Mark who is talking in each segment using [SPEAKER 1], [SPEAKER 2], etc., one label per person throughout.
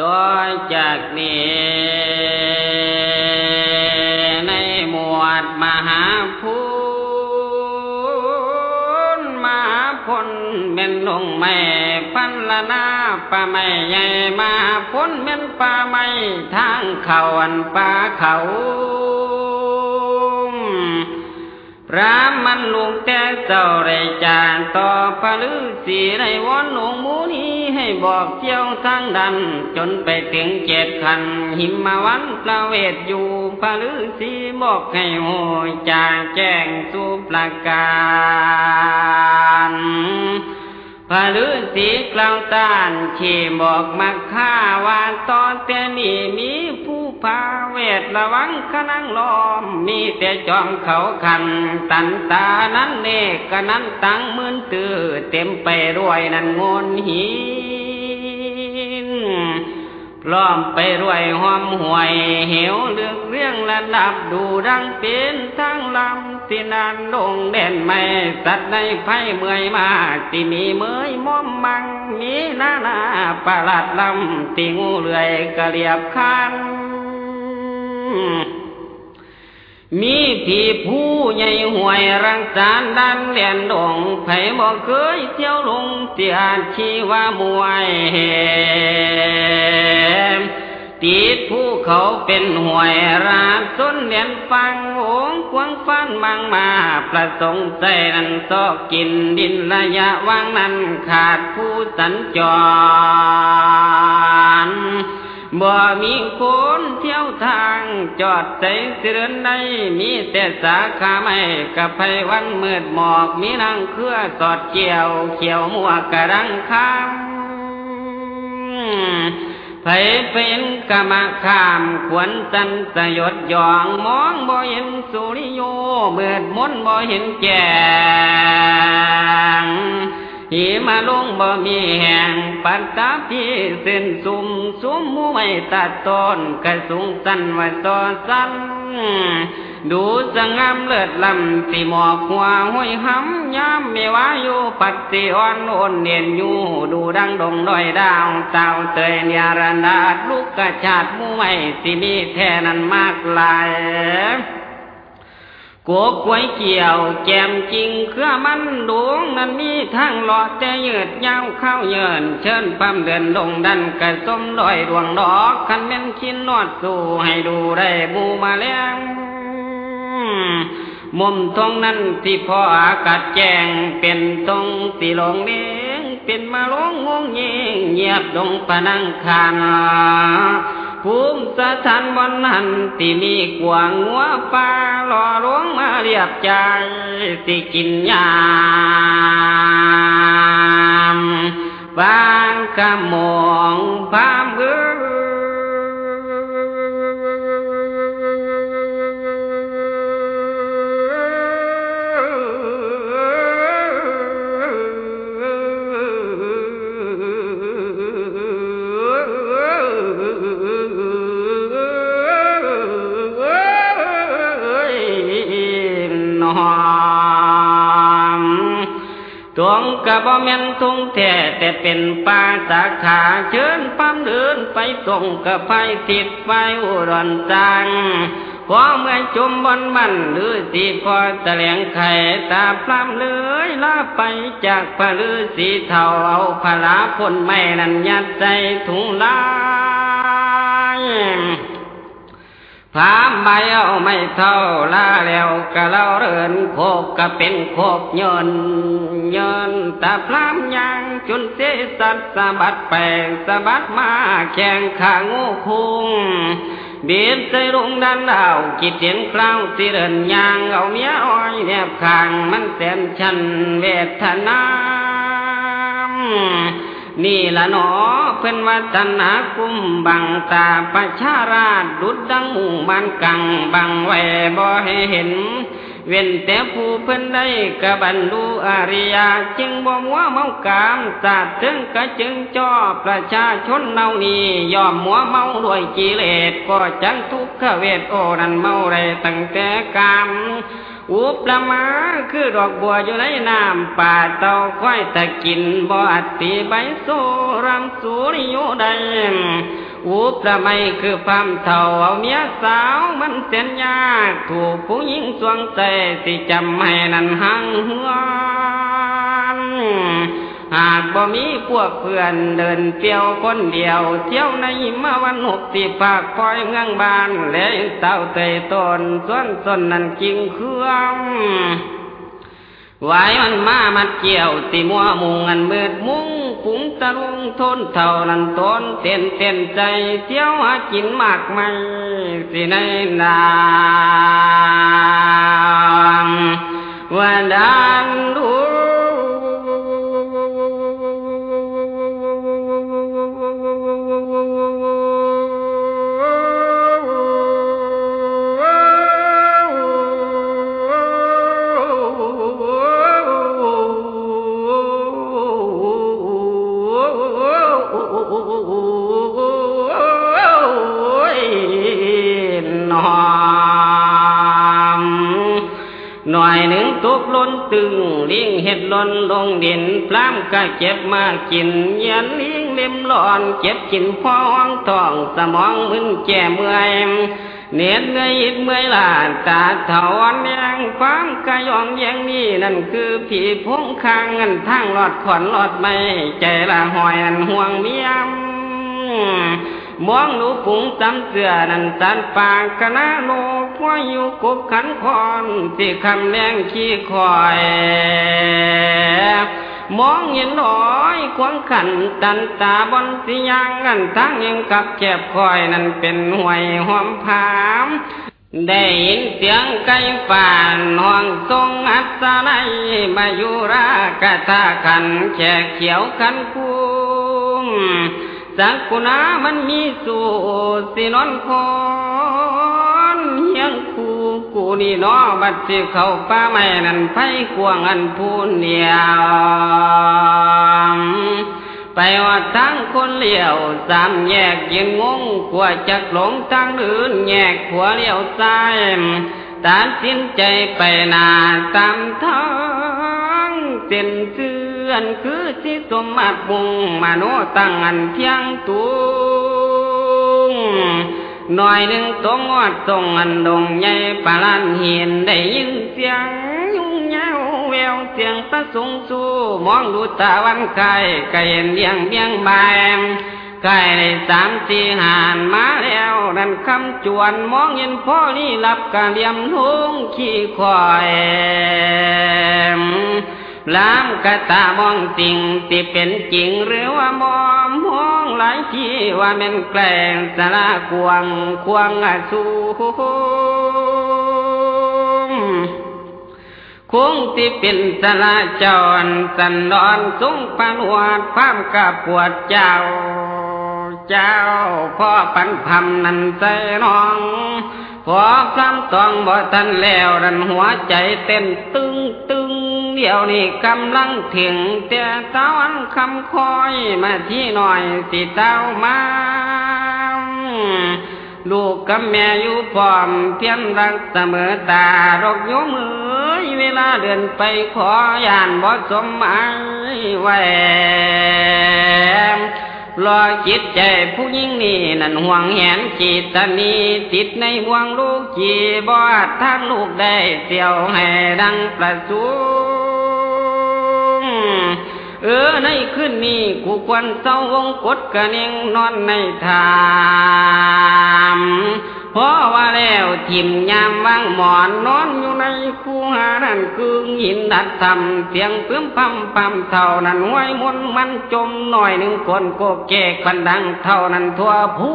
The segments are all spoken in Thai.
[SPEAKER 1] ต่อจากนี้ในหมวดมหาพูนมหาพลเป็นลงไม่พันละนาป่าไม่ใหญ่มาพ้นเป็นป่าไม่ทางเขาอันป่าเขาพระมันลุงแต่เจ้าไรจานต่อพระฤาษีไรวอนหลวงมูนี ให้บอกเที่ยวทางดัน จนไปถึงเจ็ดขัน หิมมาวันประเวทอยู่พระฤาษีบอกให้โหยจางแจ้งสู่ประการพระฤาษีกล่าวต้านที่บอกมาฆ่าว่าตอนแต่นี้มีผู้พาเวทระวังขนังล้อม มีแต่จอมเขาคัน ตันตานั้นเนกนั้นตั้งมืนตือเต็มไปด้วยนันงนหิน พร้อมไปรวยหอมหวย เหวเลือกเรื่องระดับดูดังเป็นทั้งลำที่นานลงเด่นไม่สัตว์ในไพ่เมื่อยมาที่มีเมยม่อมมัง มีนานาประหลาดลำที่งูเลื่อยกระเรียบคัน มีผีผู้ใหญ่ห่วยรังสารดันเลียนดงไผบอกเคยเที่ยวลงเตียชีว่ามวยติดผู้เขาเป็นห่วยราส้นเลียนฟังโองควงฟันมังมาประสงค์ใจนั้นซอกกินดินระยะว่างนั้นขาดผู้สัญจร บ่มีคนเที่ยวทางจอดใจเสือนในมีแต่สาขาไม่กับไพวันมืดหมอกมีนางเครือสอดเกี่ยว เขียวมัวกระรังคำไผเป็นกรรมขามขวนสันสยดยองมองบ่เห็นสุริโยเบิดมนบ่เห็นแจง หิมาลงบ่มีแห่งปัตตาพีเส้นสุมสุมมูไม่ตัดต้นกระสุงสันไว้ต่อสันดูสงามเลิศลำสีหมอกหัวห้อยหำยามเมวาอยู่ปัดสิอ่อนโอนเนียนอยู่ดูดังดงด้อยดาวเต่าเตยเนียรนาดลูกกระชาดมูไม่สิมีแท่นั้นมากลาย กบไว้เกี่ยวแกมจริงเครือมันดวงนั้นมีทางหลอดแต่ยืดยาวเข้าเยินเชิญปั๊มเดินลงดันกระสมดอยดวงดอกคันเม่นชิ้นนอดสู่ให้ดูได้บูมาเล้ง มุมตรงนั้นที่พ่ออากาศแจ้งเป็นตรงตีลงเลี้ยงเป็นมาลงงงเงียงเงียบดงปะนังคานภูมิสถานบนหันที่มีกวางหัวปลาหล่อหลวงมาเรียบใจสิกินยามบางกะมองพามเอต กะบ่แม่นทุ่งแท้แต่เป็นป่าสาขาเชิญปั๊มเดินไปตรงกับไฟติดไฟอุรนจังพอเมื่อจมบนมันหรือสีพอแถลงไข่ตาพรำเลยลาไปจากพระฤาษีเท่าเอาพลาพ่นไม่นันยัดใจถุงลา พามใบเอาไม่เท่าลาแล้วกะเล่าเรินโคกกะเป็นโคกยนยินตาพรามยางจนเสสัตสะบัดแปงสะบัดมาแข่งขางูคุงเบียดใจลงดันดาวกิดเห็นคราวสิเรินยางเอาเมียอ้อยแนบขางมันแสนชันเวทนา นี่ละหนอเพิ่นวัฒนาคุ้มบังตาประชาราชดุดดังหมู่มันกังบังไว้บ่ให้เห็น เว้นแต่ผู้เพิ่นได้กระบรรลุอริยา จึงบ่มัวเมากามศาสตร์ถึงกระจึงจอประชาชนเนานี้ยอมมัวเมาด้วยกิเลสก็จังทุกขเวทโอนันเมาได้ตั้งแต่กาม อุปละมาคือดอกบัวอยู่ในน้ำป่าเต่าค่อยตะกินบ่อติใบโซรำสูริโยใดอุประไม่คือความเท่าเอาเมียสาวมันเสียนยากถูกผู้หญิงสวงใจสิจำให้นั่นหังหัว หากบ่มีพวกเพื่อนเดินเที่ยวคนเดียว เที่ยวในมาวันหกสิภาคพอยเงืองบานและเต้าเตยตนส่วนสนนั่นกิงเครื่องไว้มันมามัดเกี่ยวติมัวมุงอันมืดมุงปุ๋งตะลุงทนเท่านั้นตนเต้นเต้นใจเที่ยวหากินมากไม่สิในนามวันดันดู ตุกล้นตึงลิงเห็ดล้นลงดินพล้ำก็เจ็บมากินยันลิงเล็มหลอนเจ็บกินพองทองสมองมึนแก่เมื่อยเนียนเงยอิดเมื่อยลาตาเถาวันแยงความกะยองแยงนี่นั่นคือผีพงคางเงินทางหลอดขอนหลอดไม่ใจละหอยอันห่วงเมียม มองดูปุ๋งจำเสือนันสันปากคณะโลกว่าอยู่กบขันคอนที่คำแรงขี้คอยมองเห็นน้อยควงขันตันตาบนสิยังกันทั้งยังกับแคบคอยนั่นเป็นห่วยหอมผามได้ยินเสียงไก่ฝานห้องทรงอัศนัยมายุรากะทาขันแขกเขียวขันคุ้ม สักกุณามันมีสู่สินอนคอนเฮียงคูกูนี่นอบัดสิเข้าป้าไม่นั่นไผควงอันพูนเดียวไปว่าทั้งคนเลี้ยวสามแยกยืนงงกลัวจักหลงทางอื่นแยกขัวเลี้ยวซ้ายตัดสินใจไปนาตามทางเส้นเสื่อนคือสิสมมาบุงมาโนตั้งอันเพียงตุงหน่อยหนึ่งตรงอดตรงอันดงใหญ่ปาลานเห็นได้ยินเสียงยุ่งยาวแววเสียงประสงสู้มองดูตาวันไก่ไก่เห็นเลี้ยงเบี้ยงใบไก่ในสามสี่หานมาแล้ว นั่นคำจวนมองเห็นพ่อนี่รับกะเลียมทุ่งขี้คอย ลามกะตามองสิ่งที่เป็นจริงหรือว่ามอมมองหลายที่ว่าเป็นแกล้งสาระควงควงอสูคงที่เป็นสลาจรสันดอนสุงปานวดความกะปวดเจ้า เจ้าพ่อปันพำนันใจน้องขอพรำตองบ่ทันแล้วดันหัวใจเต้นตึงตึง ดี๋ยวนี้กำลังถึงแต่ตาวันคำคอยมาที่หน่อยสิเต้ามาลูกกับแม่อยู่พร้อมเพียนรักเสมอตารกโยมือเวลาเดินไปขอยานบ่สมหมายไว้รอจิตใจผู้หญิงนี่นั่นห่วงแหนจิตตนีติดในห่วงลูกจีบอดทางลูกได้เสียวให้ดังประสู เออในคืนนี้กูควรเศร้าวงกดกระเนงนอนในทามเพราะว่าแล้วทิมยามวางหมอนนอนอยู่ในคูหานั่นกึ่งหินดัดทำเสียงเพิ่มพัมพัมเท่านั้นห้วยมนมันจมหน่อยหนึ่งคนโกเกกพันดังเท่านั้นทั่วภู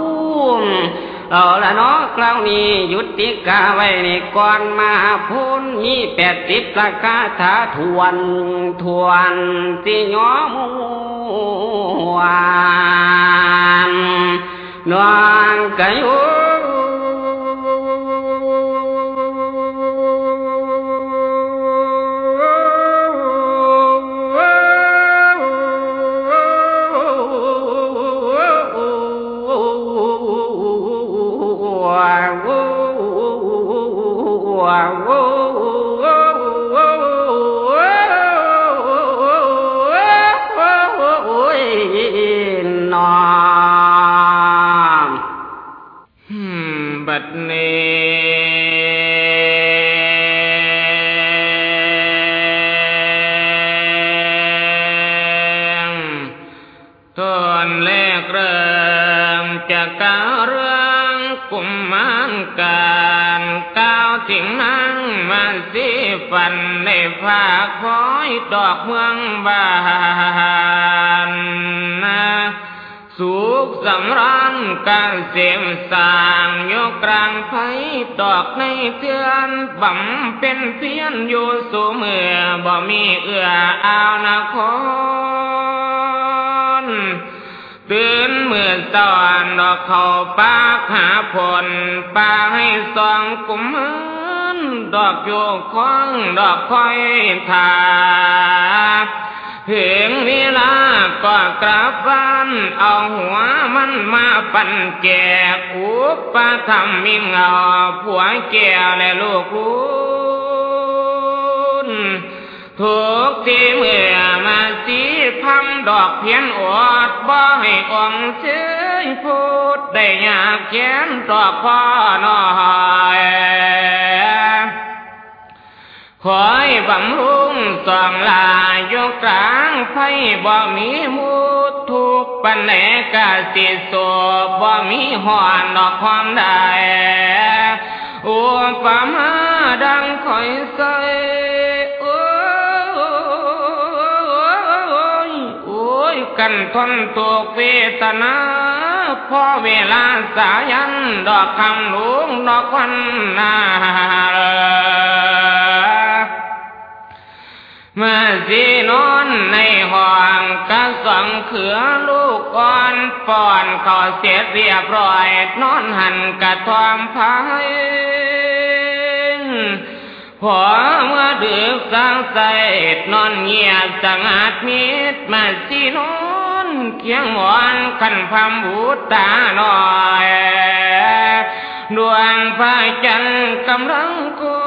[SPEAKER 1] มิ เอาละเนาะคราวนี้ยุติกาไว้ในก่อนมาพูนมีแปดสิบประกาถาทวนทวนสิย้อมวานนวงกะยุ
[SPEAKER 2] สิฟันในภาคคอยดอกเมืองบานสุขสำราญการเสียมสางยกกลางไฟดอกในเทือนบำเป็นเพียนอยู่สูเมื่อบ่มีเอื้ออาวนาครตื่นเมื่อสอนดอกเขาปากหาผลปาให้สองกุมมัน ดอกโยกคล้องดอกคอยทาถึงเวลาก็กลับบ้านเอาหัวมันมาปั่นแกอุปธรรมมิงเอาผัวแก่และลูกคุณทุกที่เมื่อมาสีพังดอกเพียนอดบ่ให้องเชยพูดได้ยากแค้นดอพ่อน้อย คอยบำรุงสองลายกกลางไฟบ่มีมูทุกปันแหนกาสิโสบ่มีหอนดอกความได้อุปมาดังคอยใส่โอ้ยโอ้ยกันทนตุกเวทนาพอเวลาสายันดอกคำหลวงดอกวันนา มาสีนอนในห้องกระสังเขือลูกอ่อนป้อนขอเสียเรียบร้อยนอนหันกระทอมพายพอเมื่อดึกสางใสนอนเงียบสงัดมิดมาสีนอนเคียงหมอนขันพำบูตาหน่อยดวงพระจันทร์กำลังกู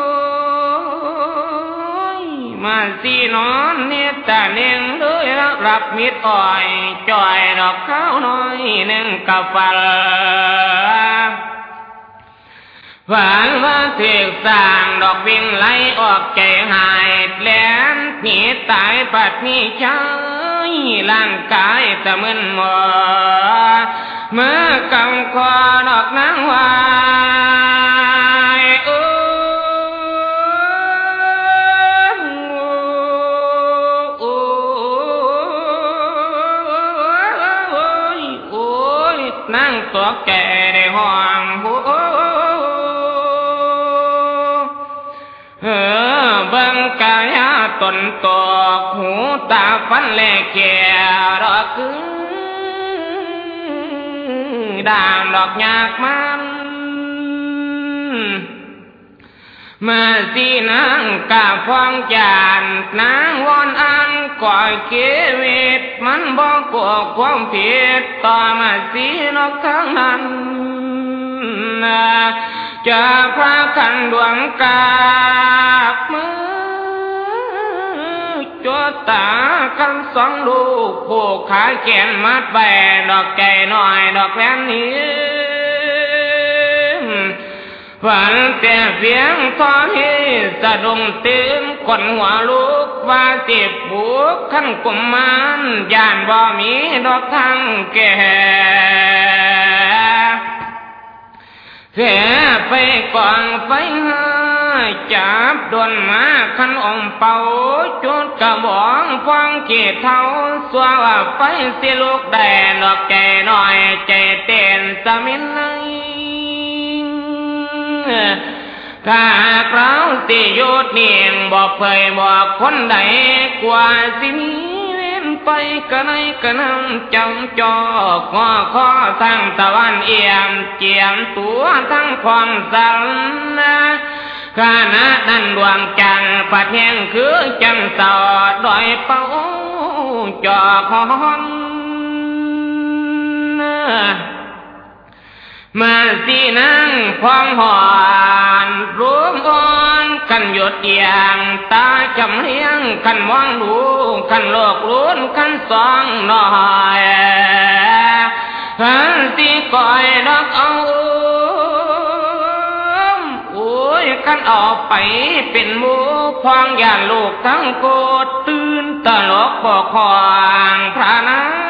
[SPEAKER 2] มาสีนอนเนตาเน่งเลยรับมิดอ่อยจ่อยดอกข้าวน้อยหนึ่งกับฟัลฝันว่าถึกสร้างดอกวิ่งไหลออกใจหายแหลมหนีตายปัดมีใจร่างกายตะมึนหมอเมื่อกำคอดอกนางวา นั่งตัวแก่ในห้องโอ้เออเบิ่งกายาตนตกหูตาฟันแลแก่ดอกคือด่างดอกยากมันมาสีนางกาฟองจานนางวอนอัน ก่อยเกวิต มันบอกกลัวความผิดต่อมาสีนกทั้งนั้นจะพระกันดวงกาบมือจดตากันสองลูกผูกขาแขนมัดแบดอกใจหน่อยดอกแฟนนี้ฝันแต่เสียงทอให้สะดุ้งตื่นคนหัวลูก ว่าสิบบุกขั้นกุมมันย่านบ่มีดอกทางแก่เสียไปกองไฟห้าจับดวนมาขันองเป่าจุดกระบองฟองเกีเท้าสวาไฟสิลูกแดนดอกแก่หน่อยใจเต้นสมินเลย ถ้าเราสิโยดเนียงบอกเผยบอกคนใดกว่าสิมีเว้นไปกันไหนกันนั่งจังจอกงอข้อทั้งตะวันเอี่ยมเจียมตัวทั้งความสันนะขณะนั้นดวงจันทร์ปัดแห้งคือจังสอดดอยเป้าจอกหอน มาสีนั่งพองหอนรวมอ่อนกันหยดเอียงตาจำเลี้ยงกันมองดูกันโลกลุ้นกันสองหน่อยหันสีก่อยดอกเอาโอ้ยกันออกไปเป็นหมูพองยานลูกทั้งโกดตื่นตลกบอกควางพระนา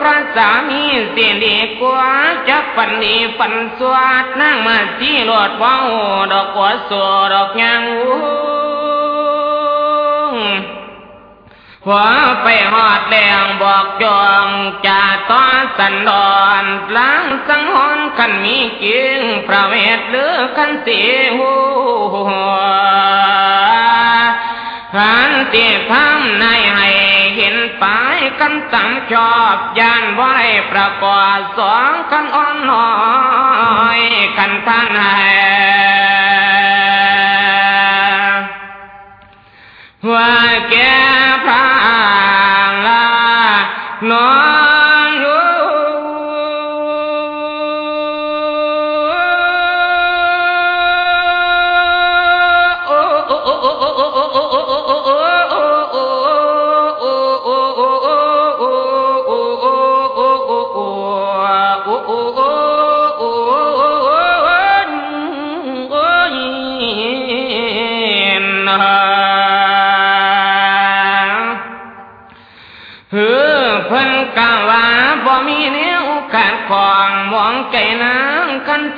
[SPEAKER 2] พระสามีเสียดีกว่าจะปันดีปันสวดนั่งมาที่หลดว้าดอกกัวสัวดอกยังหัวไปหอดแดงบอกจองจะต้อสันดอนล้างสังหอนขันมีกิงพระเวทหรือขันสีหัว ขันตีพามในให้เห็นปายกันสังชอบยานไว้ประกอบสองกันอ่อนน้อยกันท่านให้ว่าแกพระลาน้อย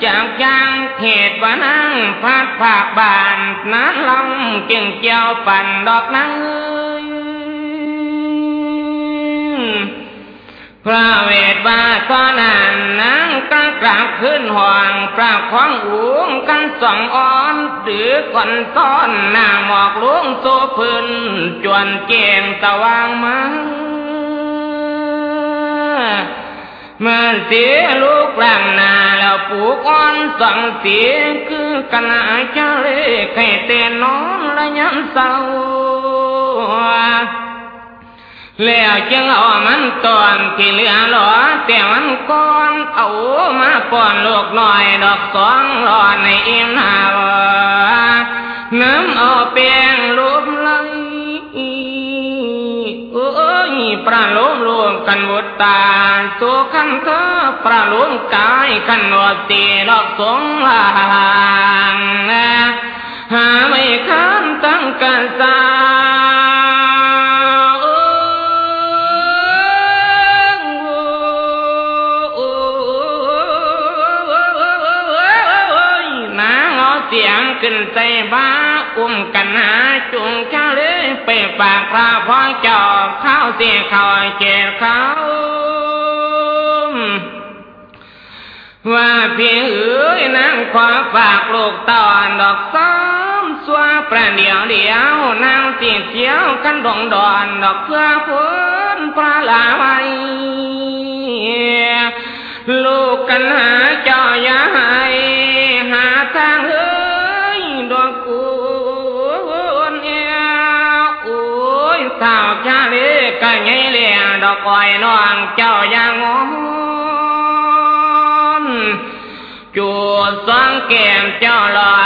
[SPEAKER 2] จากยางเหตุว่านางพัดภาบานนั้นลำเก่งเจียวปั่นดอกนางเอ้ยพระเวทว่าตอนนั้นนางก็กลับขึ้นห่วงกราบของอูงกันสองอ่อนหรือก่อนต้อนหน้าหมอกลวงโซพื้นจวนเกงตะวางมา เมาเสียลูกหลังนาแล้วปลูกอ่อนสังเสียคือกันอาจาเลไข่เตนนอนละยันเศร้าแล้วจึงเอามันตอนที่เหลือหลอแต่มันก้อนเอามาป้อนลูกหน่อยดอกสองหลอในอิ่มหาวน้ำเอาเปียงรู ประโลมรวมกันบุตตาสุขันเธอประโลมกายกันวตีดอกสงลางหาไม่คันตั้งกันสาเสียงขึ้นใจบ้าอุ้มกันหาจุงชาเล ไปปากพระพ่อจอบข้าวเสียเขาเจ็บเขาว่าเพียงเอ๋ยนางขอฝากลูกตอนดอกซ้อมสวาประเดียวเดียวนางเสียเจียวกันดงดอนดอกเพื่อพ้นปลาลาไว้ลูกกันหาจอ ลี้ยดอกก้อยน้องเจ้าอย่างงอนจูดสองแก้มเจ้าหลอ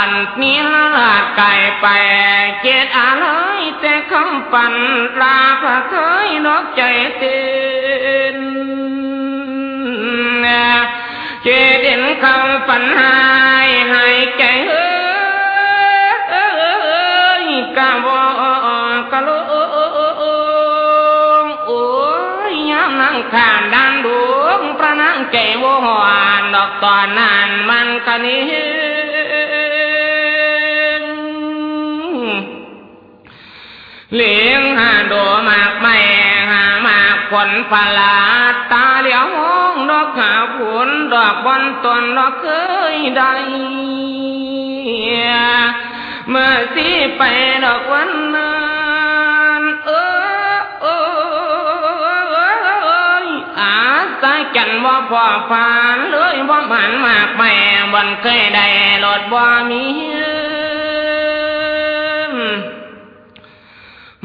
[SPEAKER 2] ยามนั่งข้างดันดวงประนังใจวหวานดอกตอนนั้นมันคนี้เลี้ยงหาโดมากไม่หามากผลพลาตาเหลียวห้องดอกหาผลดอกบอนตนดอกเคยได้เมื่อสิไปดอกวันนั้น อาสาจันว่าพ่อฟานเลยว่ามันมากแม่บนเคยได้หลดบ่มี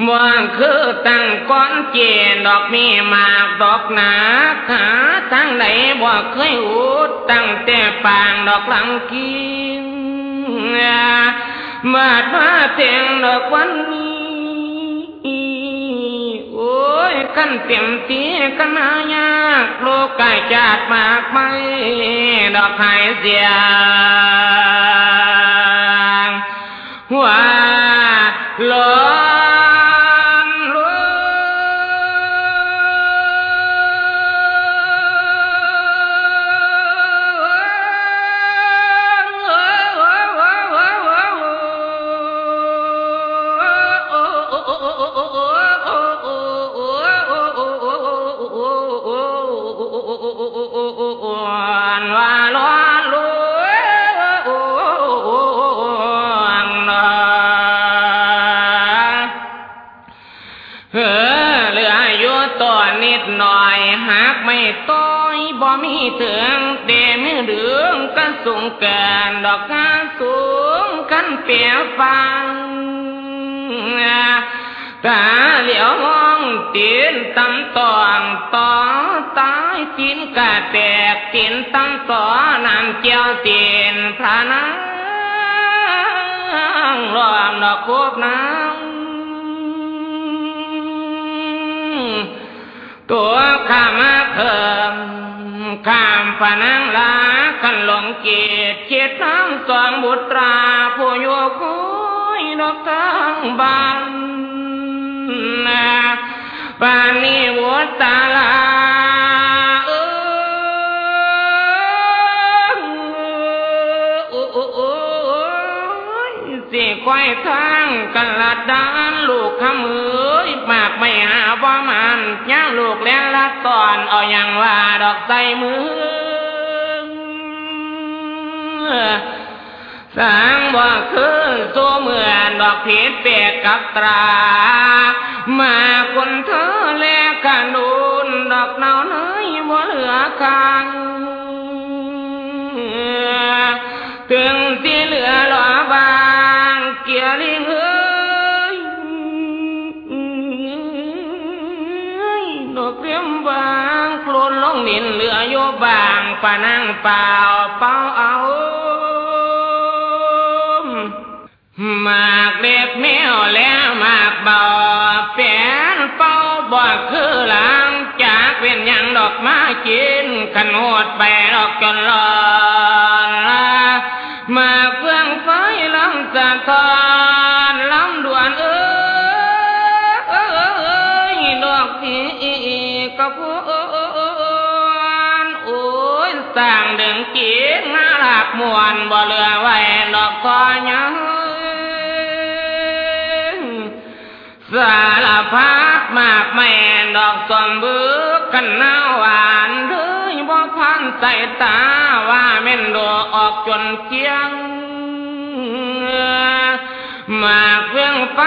[SPEAKER 2] ว่าคือตั้งก้อนเจนดอกมีมากดอกหนาขาทั้งไหนบ่เคยอุดตั้งแต่ปางดอกหลังกินบาดมาเตียงดอกวันนี้ ยกันเต็มตีกันายากโลกกายจาดมากไม่ดอกหายเสียว่าลอ ต้อยบ่มีถึงเดมือเดืองก็สูงเกินดอกกาสูงกันเปียฟังตาเหลียวมองตีนตำตองต่อตายตีนกะแตกตีนตำต่อนำเจียวตีนพระนางรอมดอกโคบน้ำตัวข้ามา เคิมข้ามพนังลาขันหลงเกียรติเกียรติทั้งสองบุตราผู้อยู่คุยดอกทั้งบ้านนาปานนี้วัดตาลาเออสิควายทางกันลัดานลูกขมือ ไม่หาว่ามันย่างลูกแล้ลัดตอนเอาอย่างว่าดอกใส่มือสางบ่คือตัวเหมือนดอกผิดเปียกกับตรา มาคนเธอแลกันดูนดอกเนาเนยบ่เหลือคางถึง โคลนลงนินเหลือโยบางปานั่งเปล่าเป้าเอามากเล็บแมวแล้วมากเบาแปนเป้าบ่คือหลังจากเป็นยังดอกมากินขันโหดไปดอกจนรอนหมาเฟื่องไฟลำสะทอนลำด่วนเอ้ยดอกที่กระพู ดึงกีงาหลักมวนบ่เหลือไว้ดอกกอยังสารพัดมากแม่ดอกสมบึกกันหนาหวานหรือบ่พันใส่ตาว่าเม่นดอกออกจนเกียง มากเพื่องไฟ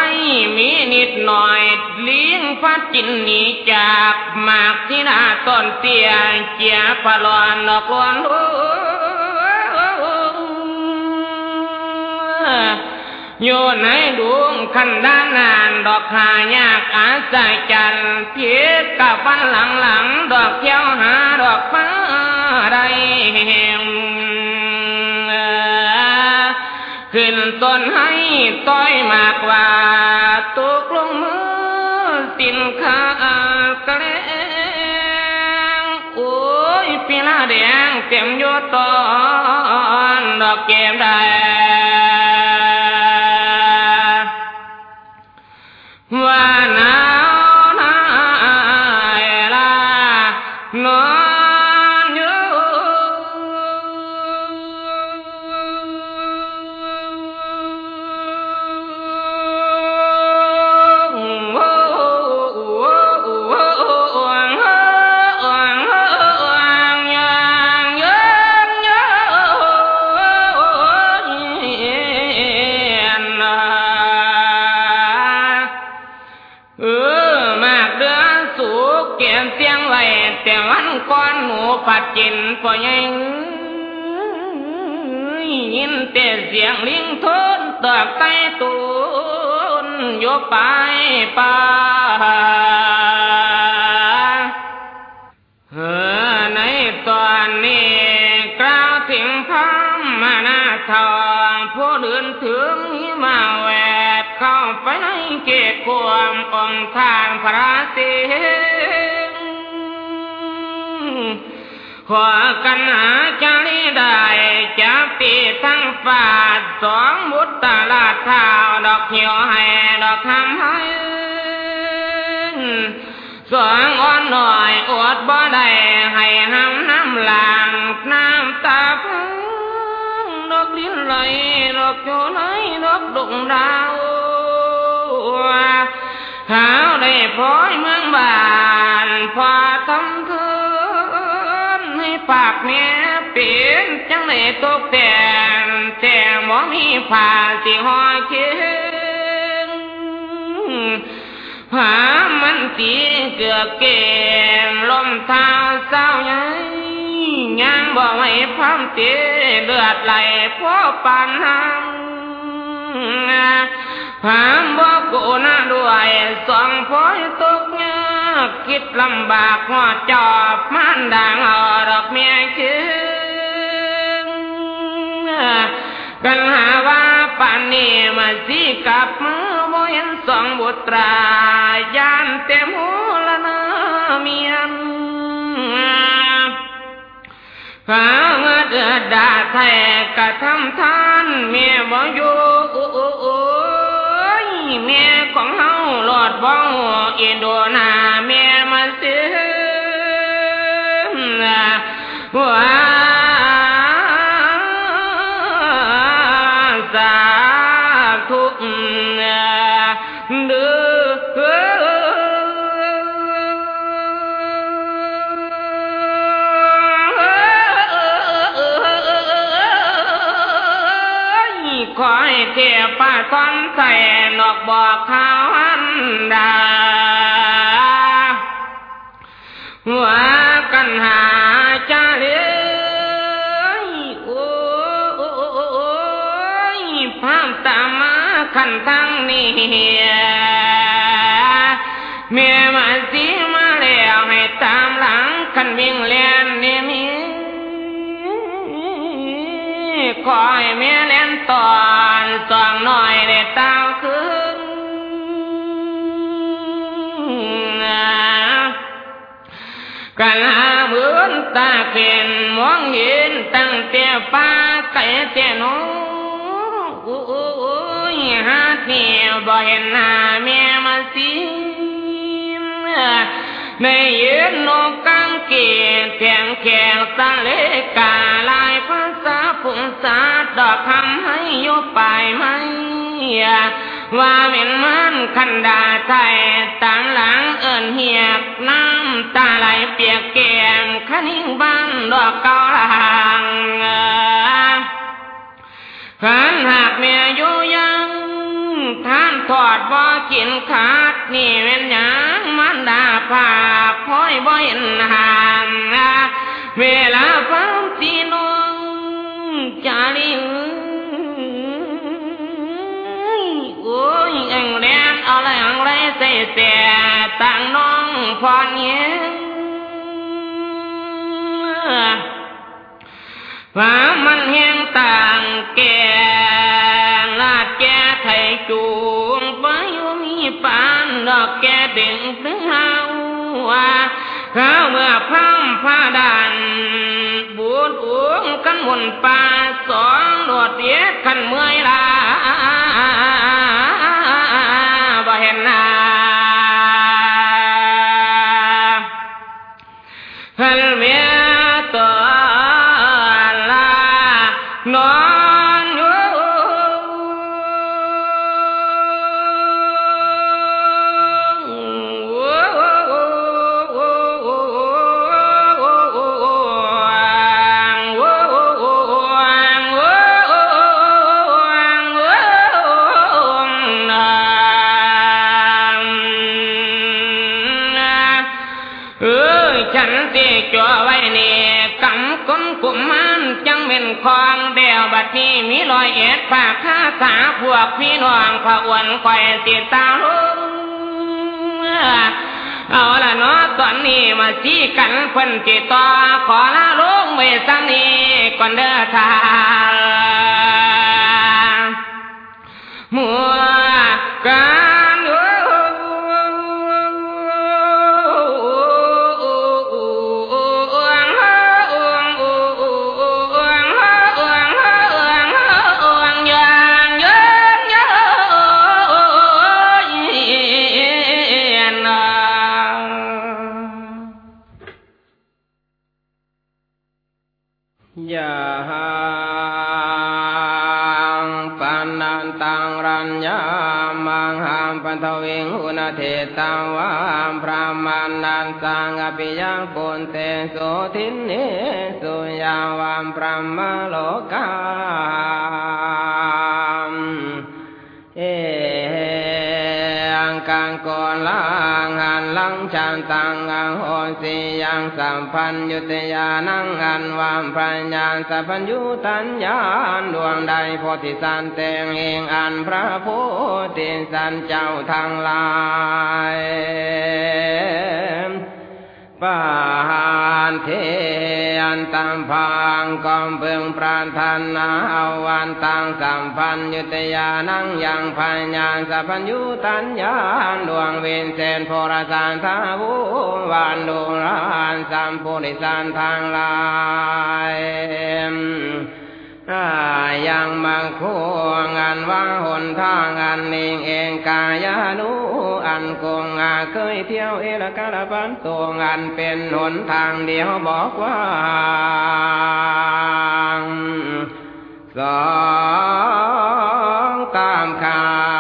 [SPEAKER 2] มีนิดหน่อยเลี้ยงฟัดจินหนีจากหมากที่หน้าต้นเตียเจียพลอนดอกลวนอยู่ในดวงคันด้านนานดอกหายากอาศัยจันเพียกับวันหลังหลังดอกเที่ยวหาดอกฟ้าใด ขึ้นต้นให้ต้อยมากว่าตกลงมือตินข้ากระเลงโอ้ยปีลาแดงเต็มยศตอนดอกเก็บได้ว่านา ต้ตูนโยไปป่าเออในตอนนี้กล่าวถึงพระมานาทองผู้เดินถึงมาแวดเข้าไปในเกตความองทางพระเสีขอกันหาจารีได้ จะปีทั้งฝาดสองบุตรตลาดเท้าดอกเหี่ยวให้ดอกคำให้สองอ่อนหน่อยอดบ่ได้ให้ห้ำน้ำลางน้ำตาพึ่งดอกลิ้นไหลดอกโจไหลดอกดงดาวขาวได้พอยเมืองบานพอทำคืน ให้ปากแม่เปลี่ยนจังเลยตกแต่งแต่บ่มีผ้าสิห่อเคียงผ้ามันตีเกือบเกมลมเท้าเศร้าไงยังบ่ให้พร้อมเตีเลือดไหลพ่อปานน้ำ ผามบ่กูน่าด้วยสองพ้อยตกยากคิดลำบากหัวจอบมันด่างเอาดอกเมียชื่อกันหาว่าป่านนี้มาสิกับมือบ่เห็นสองบุตรายานเต็มหูละนาเมียนข้ามาเดือดดาแท้กะทำทานเมียบ่อยู่ เมียของเฮาหลอดบ้องอินโดนาเมียมาซื้อว่า เทียป้าซ้อนใส่นอกบอกข่าวอันดาว่ากันหาจาเลยโอ้ยพามตามาขันทั้งนี้เมียมาสีมาแล้วให้ตามหลังขันวิ่งเลียน คอยเมียเล่นตอนสองหน่อยได้ตาวขึ้นกันหาเหมือนตาเขียนมองเห็นตั้งแต่ป้าไก่แต่น้องอุ้ยหาเที่ยวบ่เห็นหน้าเมียมาสิไม่ยืนนก เกียเทียงแขงสะเลกาลายภาษาผงสาดอกคำให้ยกไปไหมว่าเหม็นมันคันดาไทยตางหลังเอินเหียกน้ำตาไหลเปียกแก้มคันิ่งบ้านดอกเกาลางขันหากเมียอยู่ยัง ท่านทอดบ่กินขาดนี่เป็นหยังมันดาผาพ้อยบ่เห็นหางเวลาฟังสีนองจาริงโอ้ยเอ็งแรงเอาอะไรอังไรใส่เสียต่างน้องพอเนี้ยว่ามันแห้งต่างแก่ จูงไปมีปานดอกแก่เด่งถึงเฮาว่าข้าเมื่อพังผ้าดันบูดอุ้งกันหมุนป่าสองโดดเดียดขันเมื่อยลาบ่เห็นหน้าฮันเม จังเป็นคองเดียวบัดนี้มีรอยเอ็ดฝากคาสาพวกพี่น้องพระอ้วนคอยติดตามลเอาละเนาะตอนนี้มาจี้กันเพิ่นติต่อขอลาลงเวสันนี้ก่อนเด้อทางมัว
[SPEAKER 3] ยังสัมพันยุตยานังอันวามพระญาณสัพพัญยุตัญญาณดวงใดโพธิสันเตงเองอันพระโพธิสันเจ้าทางหลาย ปานเทอันตัมพังกอมเพึงปรารถนาเอาวันตังสัมพันยุตยานังยังพัญานสัพพัญยุตัญญาณดวงเวนเซนโพรสานทาวุวันดุรานสัมปุริสานทางลาย อายังมังคู่งานว่าหนทางอันเองเองกายานุอันคงอาเคยเที่ยวเอละกาลบันตัวงานเป็นหนทางเดียวบอกว่าสองตามคาง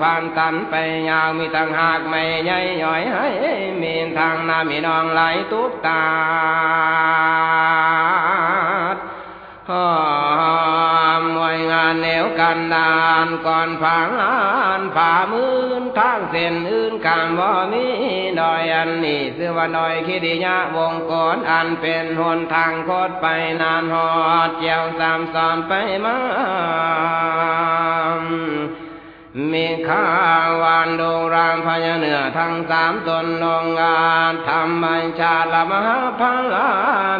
[SPEAKER 3] ภูมิผ่านตันไปยาวมีต่างหากไม่ใหญ่ย่อยให้มีทางน้ำมีนองไหลตุกตาหอมมวยงานแนวกันดานก่อนผางานผ่ามืนทางเส้นอื่นกามบ่มีดอยอันนี้เสื้อว่าดอยคิดิยะวงกอนอันเป็นหนทางโคดไปนานหอดเจียวสามสอนไปมา มีข้าวานดงรามพญาเนือทั้งสามตนลงงานทำบัญชาละมหาพลา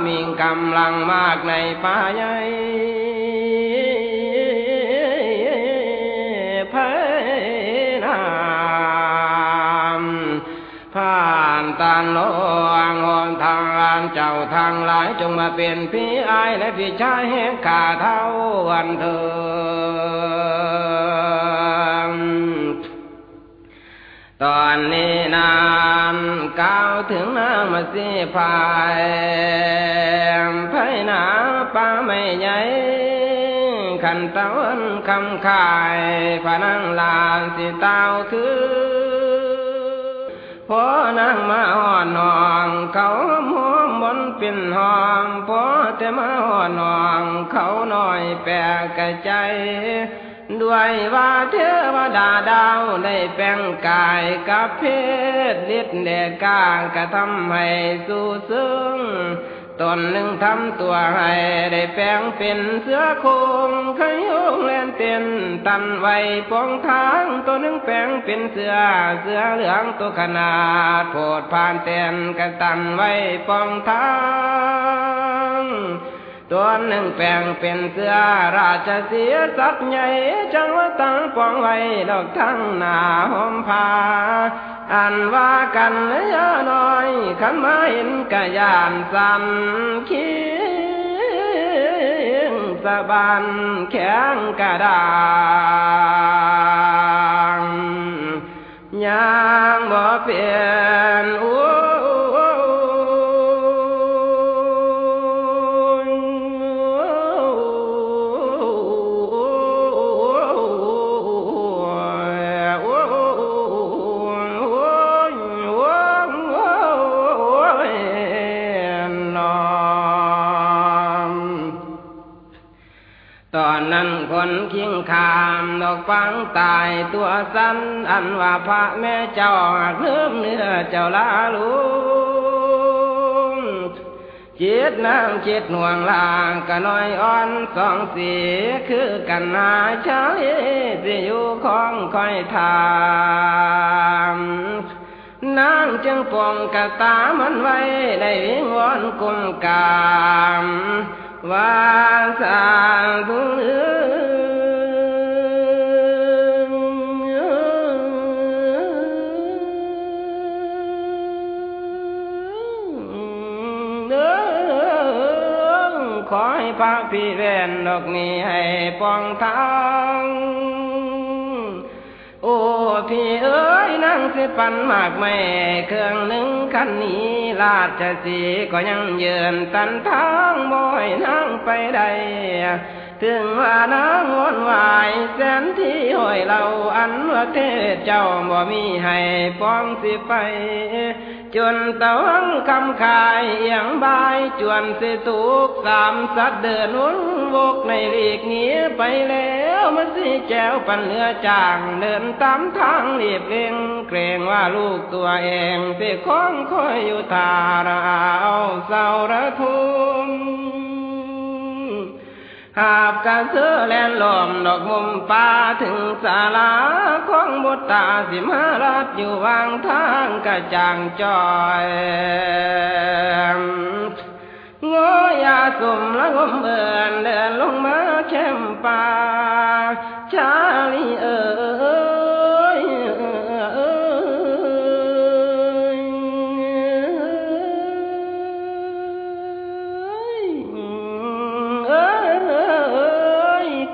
[SPEAKER 3] มีกำลังมากในป่าใหญ่านตันโลงหนทางลานเจ้าทางหลายจงมาเป็นพี่อายและพี่ชายแห่งขาเท่าวันเถิดตอนนี้นานก้าวถึงน้ำมาสีพายไพนาป้าไม่ใหญ่ขันตะวันคำขายพนังลานสิเต้าคือ พอนางมาห่อนหอง เขาหัวมนเป็นห้องพอแต่มาห่อนหอง เขาหน่อยแปลกใจ ด้วยว่าเทวดาดาวได้แปลงกายกับเพศฤทธิ์เดชกากระทำให้สู้ซึ่ง ตนหนึ่งทำตัวให้ได้แปลงเป็นเสือโคงขยงแลนเต้นตันไว้ปองทางตัวหนึ่งแปลงเป็นเสือเสือเหลืองตัวขนาดโผดผ่านเต้นกระตันไว้ปองทางตัวหนึ่งแปลงเป็นเสือราชเสียสัตว์ใหญ่จังว่าตั้งปองไว้ดอกทั้งหน้าหอมผา อันว่ากันเยอน้อยขันมาเห็นกะยานสันคิงสะบันแข็งกระดางยางบ่เปลี่ยน อกฟังตายตัวสั้นอันว่าพระแม่เจ้าเลื่อมเนื้อเจ้าลาลุงจิตน้ำจิตหน่วงลางกะน้อยอ่อนสองสีคือกันนาชายสิอยู่ของคอยถามนางจึงปองกะตามันไว้ได้วิงวอนกุมกามว่าสาธุ ขอให้พระพี่แวนดอกนี้ให้ปองทางโอ้พี่เอ้ยนั่งสิปันมากไม่เครื่องหนึ่งคันนี้ลาดจะสีก็ยังเยือนตันทางบ่อยนั่งไปได้ถึงว่าน้ำวนวายแสนที่ห้อยเราอันว่าเทศเจ้าบ่มีให้ป้องสิไป จนตะวังคำขายเอียงบายจวนสิทุกสามสัตว์เดินวนวกในลีกเงี้ยไปแล้วมันสิแจวปันเนื้อจางเดินตามทางรีบเร่งเกรงว่าลูกตัวเองสิคล้องคอยอยู่ทาราเอาเจ้าระทุม หาบกระเสือแลนลมดอกมุมป่าถึงศาลาของบุตตาสิมาลับอยู่วางทางกระจ่างจอยงอยาสุมละงมเอินเดินลงมาเข้มป่าชาลีเอ๋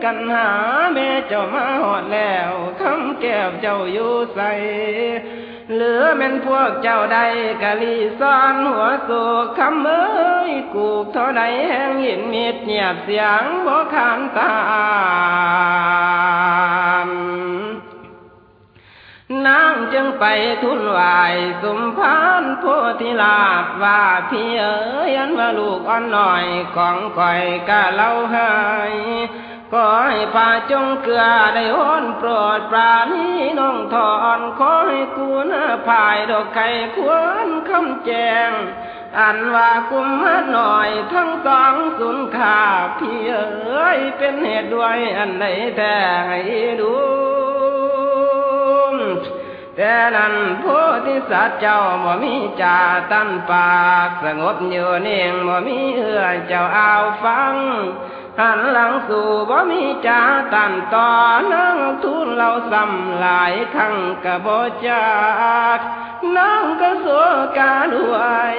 [SPEAKER 3] กันหาแม่เจ้ามาหอดแล้วคำแก้วเจ้าอยู่ใสเหลือเป็นพวกเจ้าใดกะลีซ้อนหัวโศกคำเอ้ยกูกเท่าใดแห้งหินมีดเงียบเสียงบ่ขานตามนางจึงไปทุนไหวสุมพานโพธิลาบว่าพี่เอ๋ยันว่าลูกอ่อนหน่อยของก่อยกะเล่าให้ ขอให้พาจงเกลือได้โอนโปรดปราณีน้องถอนขอให้กูนะภายดอกไข่ควรคำแจง อันว่ากุมมาหน่อยทั้งสองสุนขาพี่เอ๋ยเป็นเหตุด้วยอันใดแต่ให้ดูแต่นั้นโพธิสัตว์เจ้าบ่มีจ่าตั้นปาก สงบอยู่เนียงบ่มีเอื้อเจ้าเอาฟัง หันหลังสู่บ่มีจ่าตันต่อนั่งทุนเราซ้ำหลายครั้งกะบ่จากน้องก็สัวกาด้วย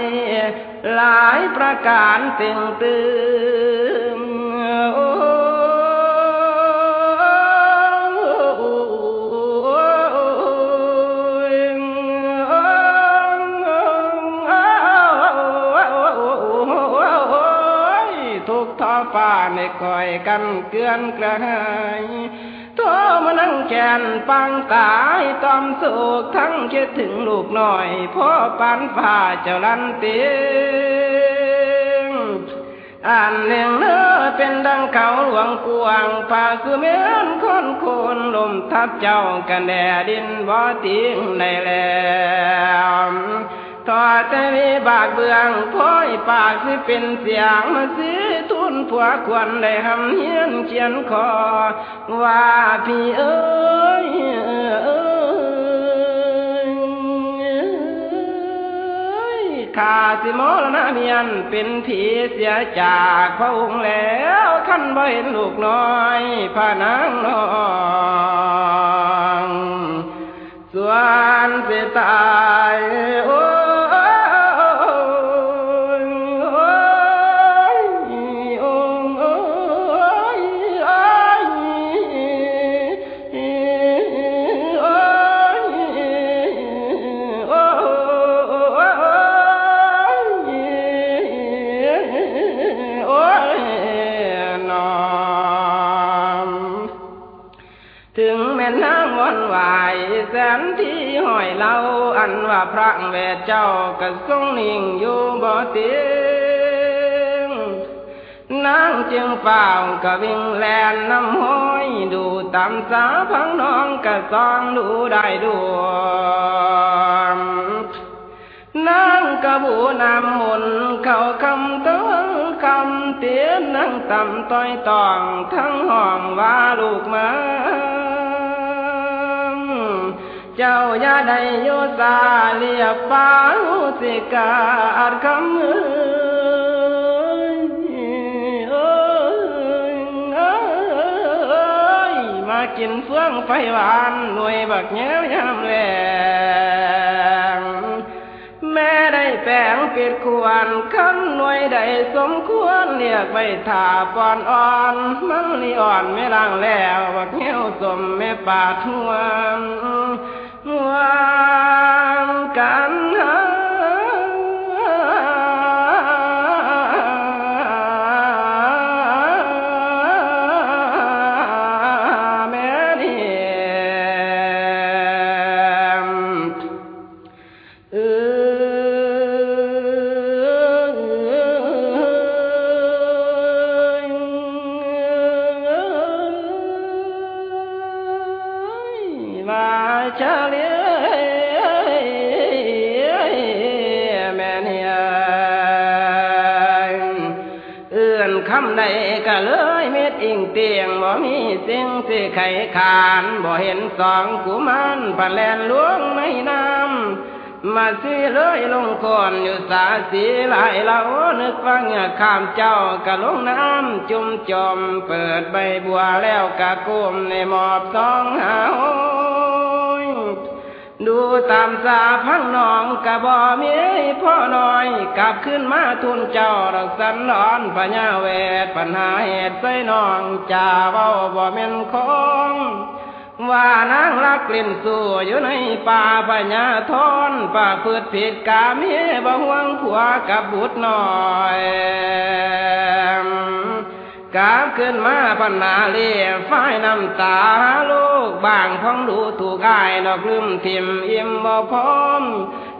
[SPEAKER 3] หลายประการตึงตื่น คอยกันเกลือนกระหายโทมานั่งแกนปังตายตอมสุกทั้งคิดถึงลูกหน่อยพ่อปันผ่าเจ้าลันเตีงอ่านเลียงเนื้อเป็นดังเขาหลวงกวางป่าคือเมือนคนคนลมทับเจ้ากันแดดินบ่ทิ้งในแหล้ว ทอดแต่มีบากเบืองพ้อยปากสิเป็นเสียงมาสิทุนผัวควรได้หำเฮียนเขียนคอ ว่าพี่เอ้ยข้าสิมรณะเมียนเป็นผีเสียจากพระองค์แล้วขั้นบ่เห็นลูกน้อยพานางนองส่วนสิตายโอ้ันว่าพระเวทเจ้ากระทรงนิ่งอยู่บ่เตียงนางจึงเฝ้ากะวิ่งแลนน้ำห้อยดูตามสาพังน้องกะซองดูได้ดวงนางกะบูนำมนเข้าคำเต้านนั่งต่ำต้อยตองทั้งห้องว่าลูกมา เจ้าอย่าได้โยสาเลียฟ้าสิกาดคำเอ้ยเอ้ยมากินเฟื่องไฟหวานหน่วยบักแง้วยามแลงแม่ได้แปลงปิดควรคันหน่วยได้สมควรเรียกไปถาปอนอ่อนมังนี่อ่อนไม่ล่างแล้วบักแง้วสมแม่ป่าทวน ห เตียงบ่มีสิ่งสิไขขานบ่เห็นสองกุมารปันแลนล้วงไม่น้ำมาสิเลยลงคนอยู่สาสีหลายเรานึกว่าเงข้ามเจ้ากะลงน้ำจุ่มจอมเปิดใบบัวแล้วกะกุมในหมอบสองหาโตามสาพังนองกะบ่มีพ่อน้อยกลับขึ้นมาทุนเจ้าดอกสันนอนพญาเวทปัญหาเหตุใส่น้องจ่าเว้าบ่แม่นของว่านางรักกลิ่นสู่อยู่ในป่าพญาทอนป่าพืชผิดกามีบ่ห่วงผัวกับบุตรน้อย กลับขึ้นมาพันนาเลียฝ้ายน้ำตาลูกบางพ้องดูถูกอายดอกลืมทิมอิ่มบ่พร้อม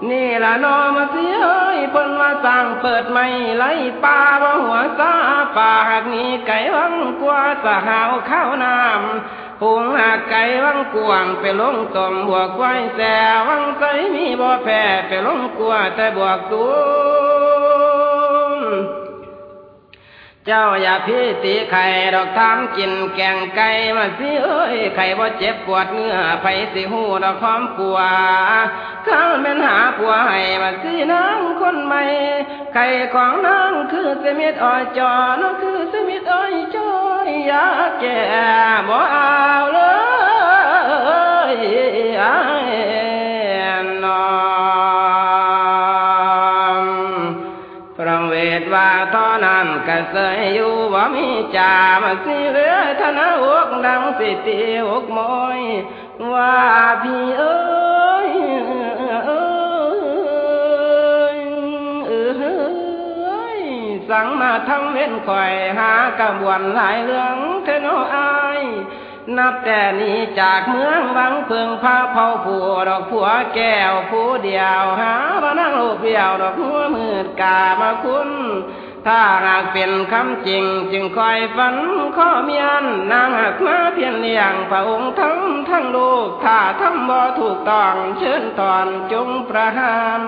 [SPEAKER 3] นี่ละนอมาเสียเอ้ยเพิ่นว่าสร้างเปิดไม่ไล่ป่าบ่หัวซาป่าหักนี้ไก่วังกว่าสหาวข้าวน้ำหุงหากไก่วังกวางไปลงต้มบวกไว้แสวังใสมีบ่แพ้ไปลงกลัวแต่บวกตูม เจ้าอย่าพี่ตีไข่ดอกทามกินแกงไก่มาสิเอ้ยไข่บ่เจ็บปวดเนื้อไผสิหูดอกความปัวข้างเป็นหาปัวให้มาสินางคนใหม่ไข่ของนางคือสมิตอ้อยจอนคือสมิตอ้อยจอยอยาแก่บ่เอาเลย นั้นกระเสยอยู่ว่ามีจ่ามาสิเหลือธนาอกดังสิตีอกมอยว่าพี่เอ้ยเอ้ยเอ้ยสั่งมาทำเว้นคอยหากระบวนหลายเรื่องเทโนอายนับแต่นี้จากเมืองวังเพิงพาเผาผัวดอกผัวแก้วผู้เดียวหามานั่งโลบเดียวดอกหัวมืดกามาคุณ ถ้าหากเป็นคำจริง จึงคอยฝันข้อเมียนนางหักมาเพียงเลี้ยงพระองค์ทั้งทั้งลูก ถ้าทำบ่ถูกต้องเชิญตอนจงประหาร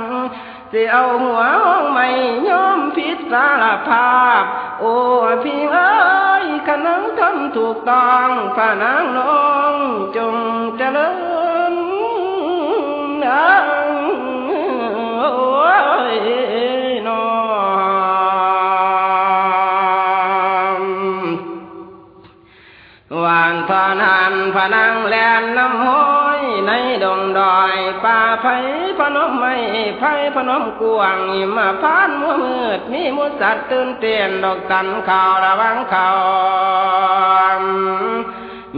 [SPEAKER 3] สิเอาหัวห้องไม่ยอมผิดสารภาพ โอ้พี่เอ้ยขนังทำถูกต้องพระนางน้องจงเจริญนะ พนังแลนน้ำห้อยในดงดอยป่าไผ่พนมไม่ไผ่พนมกวางมาพานมัวมืด มีมุสัตว์ตื่นเต้นดอกตันข่าวระวังข่าว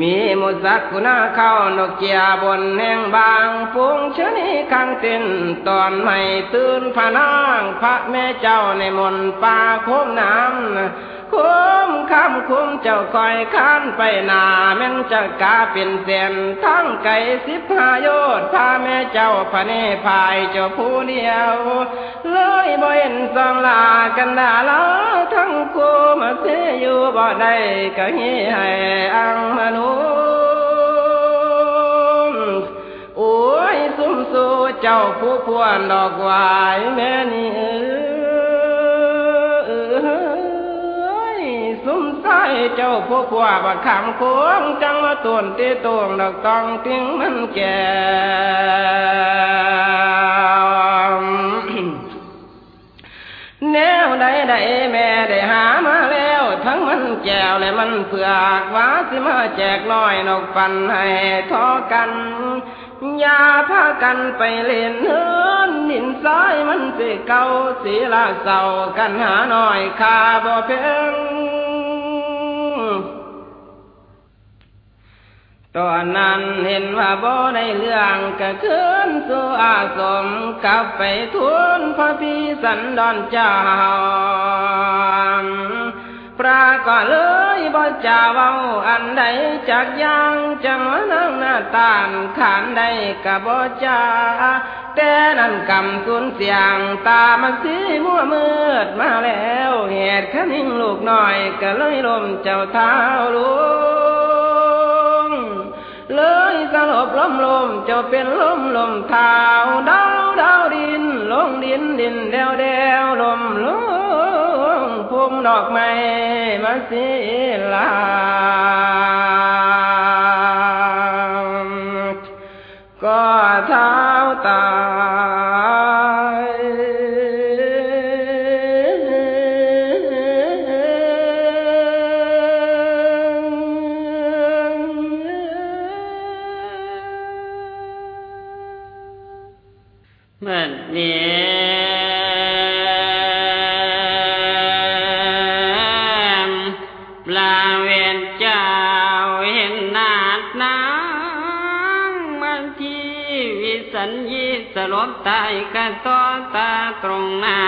[SPEAKER 3] มีมุสักกุณาเข้านกเกียบนแห่งบางปุงชนีข้างเต้นตอนไม่ตื่นพนางพระแม่เจ้าในมนต์ป่าโคมน้ำ คุ้มคำคุ้มเจ้าคอยข้านไปนาแม่นจะกาเป็นเสียนทั้งไก่สิบห้าโยชน์พาแม่เจ้าพระเนภายเจ้าผู้เดียว เลยบ่เห็นสองลากันดาลาทั้งคู่มาเสียอยู่บ่ได้ก็ฮีให้อังมนุษย์โอ้ยสุมสู่เจ้าผู้พวนดอกวายแม่นี่ เจ้าผู้ขวาบักขำควงจังว่าตุนตีตวงดอกตองทิ้งมันแก่แนวใดใดแม่ได้หามาแล้ว ทั้งมันแก้วและมันเผือกว่าสิมาแจกน้อยนกปันให้ทอกันอย่าพากันไปเล่นเฮือนนินซ้ายมันสิเก่าสีละเศร้ากันหาหน่อยคาบ่เพ่ง ตอนนั้นเห็นว่าบ่ได้เรื่องก็คืนสู่อาสมกลับไปทุนพระพี่สันดอนเจ้าปรากฏเลยบ่จ่าเว้าอันใดจากยังจังว่านั่งหน้าตานขานใดกะบ่จ่าแต่นั่นกำสุนเสียงตามันสีมัวมืดมาแล้ว เหตุขันิ่งลูกน้อยก็เลยลมเจ้าเท้าลุง เลยสลบล้มลมจะเป็นลมลมเท้าดาวดาวดิน ลงดินดินเดวเดวลมลงพุ่มดอกไม้มาสีลาก็ทา ต
[SPEAKER 1] รงน้า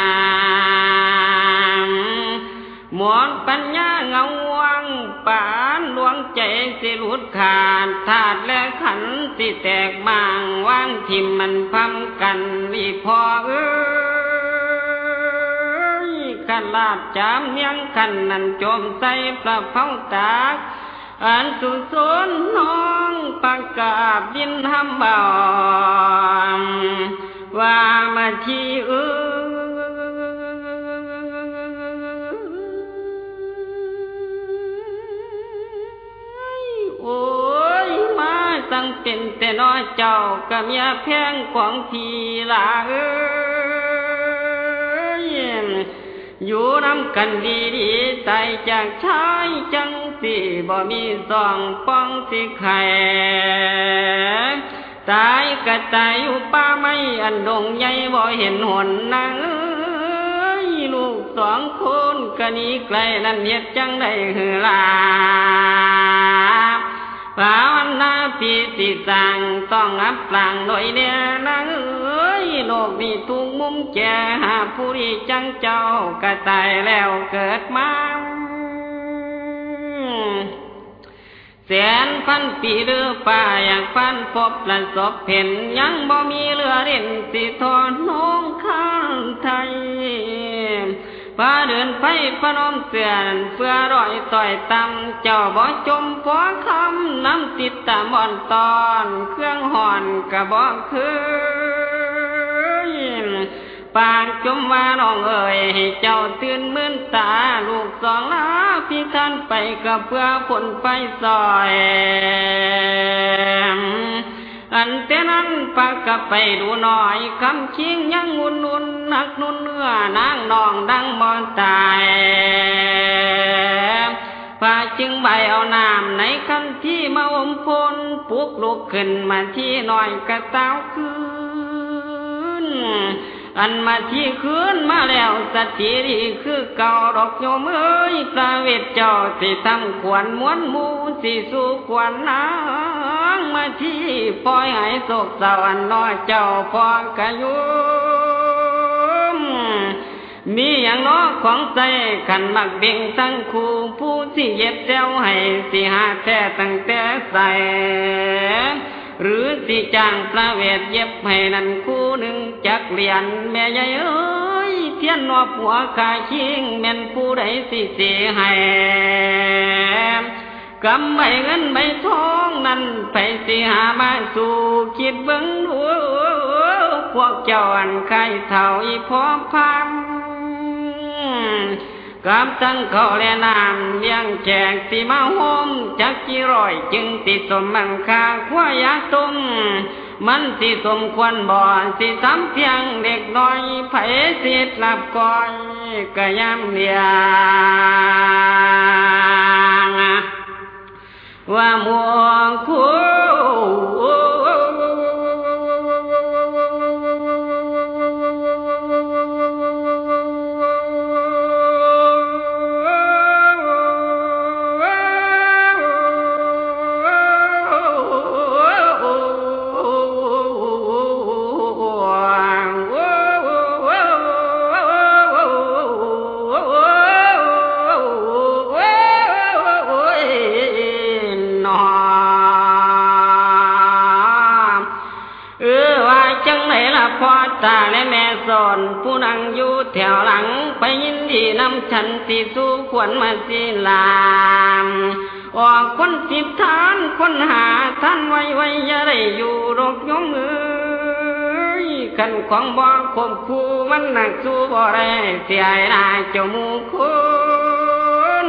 [SPEAKER 1] หมอนปัญญาเงาวังปานดวงใจสิหลุดขาดธาตุและขันธ์สิแตกบางว่างทิมมันพัมกันรีพอเอ้ยขันลาบจามเมียงขันนันโจมใส่ปลาเผาตากอันสุสนน้องปังกาบยินทำบ่า วว่ามาชีเอ้ยโอ้ยมาสั่งเป็นแต่น้อยเจ้ากับเมียแพงของทีลาเอ้ยอยู่นำกันดีดีๆตายจากชายจังสิบ่มีสองป้องสิไข่ ตายกะตายอยู่ป่าไม้อันดงใหญ่บ่เห็นหนนางเอ้ยลูกสองคนกะนี้ไกลนั่นเฮ็ดจังได้หือลาภาวนาปีสิสังต้องอับปลางหน่อยเนี่ยนางเอ้ยโลกนี้ทุกมุมแก่หาผู้ที่จังเจ้ากะตายแล้วเกิดมา แสนพันปีหรือป่าอย่างพันพบและศพเห็นยังบ่มีเรือเล่นสิทอนน้องข้างไทยพาเดินไปพนมเสือนเพื่อรอยต่อยตำเจ้าบ่จมฟ้อคำน้ำติดตามอ่อนตอน เครื่องห่อนกระบอกคือ ปากจมว่าน้องเอ๋ยให้เจ้าตื่นมื่นตาลูกสองลาพี่ท่านไปกับเพื่อผลไปซอยอันเตนั้นปากกับไปดูหน่อยคำชิงยังงุนนุนนักนุนเนื้อนางนองดังมอนตายพาจึงใบเอาน้ำในคันที่มาอมพลปลุกลุกขึ้นมาที่หน่อยกระเต้าคืน อันมาที่คืนมาแล้วสติดีคือเก่าดอกโยมเอ้ยพระเวทเจ้าสิทำขวัญม้วนมูสิสู่ขวัญนางมาที่ปล่อยให้โศกเศร้าอันน้อยเจ้าพอกะยุมมีอย่างน้อของใจขันมักเบ่งทั้งคู่ผู้ที่เย็บแจ้วให้สิหาแท้ตั้งแต่ใส่ หรือสิจ้างพระเวทเย็บให้นั่นคู่หนึ่งจักเรียญแม่ใหญ่เอ้ยเทียนนอผัวกาชิงแม่นผู้ใดสิเสียให้กำใบเงินใบทองนั้นไปสิหามาสู่คิดเบิ่งดูพวกเจ้าอันใครเท่าอีพอพัน กับทั้งเขาและนามเลี้ยงแจกที่มาโฮมจักจีร่อยจึงติดสมบังคาขวายาตุมมันสิสมควรบ่สิทำเพียงเด็กน้อยไผสิหลับก่อยกะยำเลียงว่ามัวคู่ ตาและแม่สอนผู้นั่งอยู่แถวหลัง ไปยินดีนำฉันสิสู้ควรมาสิลามออกคนสิบทานคนหาท่านไว้ไว้อย่าได้อยู่รกยงมือขันของบ่คมคู่มันหนักสู้บ่ได้เสียหน้าเจ้ามูคุณ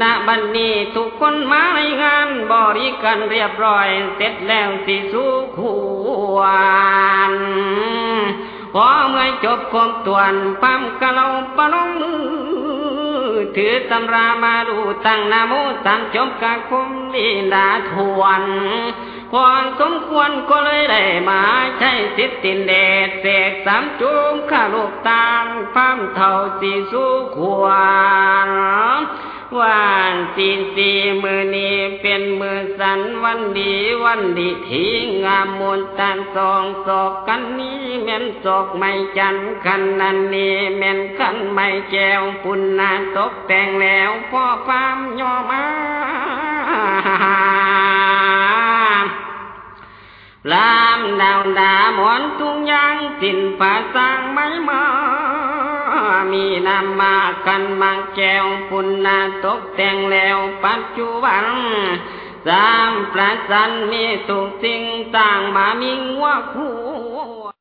[SPEAKER 1] ณบัดนนี้ทุกคนมาในงานบริการเรียบร้อย เสร็จแล้วสิสู้คู่ วรพอเมื่อจบคมตวนปั๊มกะเราปะลงมือ ถือตำรามาดูตั้งนาโมตามจบกาคมลีดาทวนพอสมควรก็เลยได้มาใช้สิทธินเดชเสกสามจุงข้าลูกตามพัมเท่าสีสู้ควร วันสีสีมือนี้เป็นมือสันวันดีวันดีทีงามมนตันสองศอกกันนี้แม่นศอกไม่จันกันนันนี้แม่นกันไม่แก้วปุณนนาตกแต่งแล้วพ่อฟามยอมาลามดาวดาหมอนทุงยางสินผาสร้างไม้มา มีนามมากันบางแก้วปุณนาตกแต่งแล้ว ปัจจุบันสามประสันมีตุกสิ่งต่างมามิงว่าคู่